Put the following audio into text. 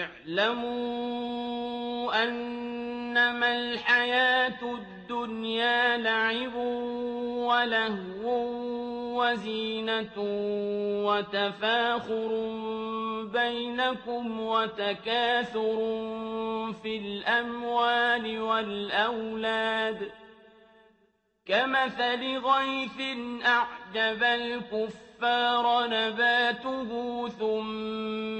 اعْلَمُوا أَنَّمَا الْحَيَاةُ الدُّنْيَا لَعِبٌ وَلَهْوٌ وَزِينَةٌ وَتَفَاخُرٌ بَيْنَكُمْ وَتَكَاثُرٌ فِي الْأَمْوَالِ وَالْأَوْلَادِ ۖ كَمَثَلِ غَيْثٍ أَعْجَبَ الْكُفَّارَ نَبَاتُهُ ثُمَّ